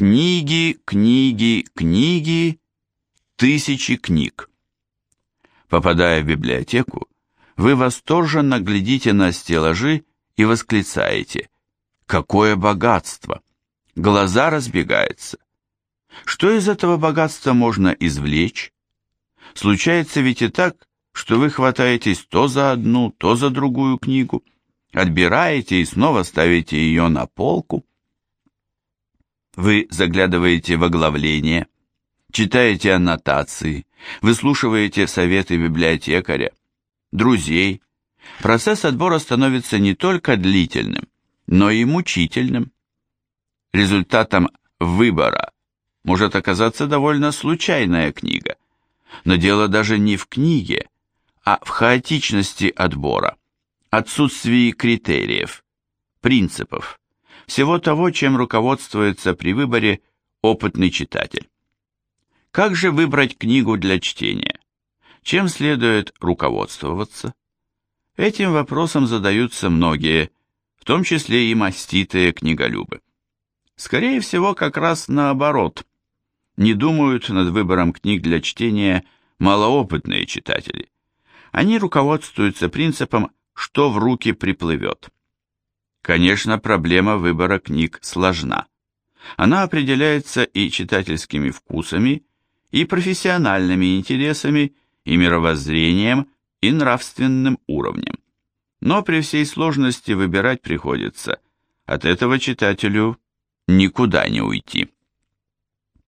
Книги, книги, книги, тысячи книг. Попадая в библиотеку, вы восторженно глядите на стеллажи и восклицаете «Какое богатство!» Глаза разбегаются. Что из этого богатства можно извлечь? Случается ведь и так, что вы хватаетесь то за одну, то за другую книгу, отбираете и снова ставите ее на полку. Вы заглядываете в оглавление, читаете аннотации, выслушиваете советы библиотекаря, друзей. Процесс отбора становится не только длительным, но и мучительным. Результатом выбора может оказаться довольно случайная книга, но дело даже не в книге, а в хаотичности отбора, отсутствии критериев, принципов, всего того, чем руководствуется при выборе опытный читатель. Как же выбрать книгу для чтения? Чем следует руководствоваться? Этим вопросом задаются многие, в том числе и маститые книголюбы. Скорее всего, как раз наоборот. Не думают над выбором книг для чтения малоопытные читатели. Они руководствуются принципом «что в руки приплывет». Конечно, проблема выбора книг сложна. Она определяется и читательскими вкусами, и профессиональными интересами, и мировоззрением, и нравственным уровнем. Но при всей сложности выбирать приходится. От этого читателю никуда не уйти.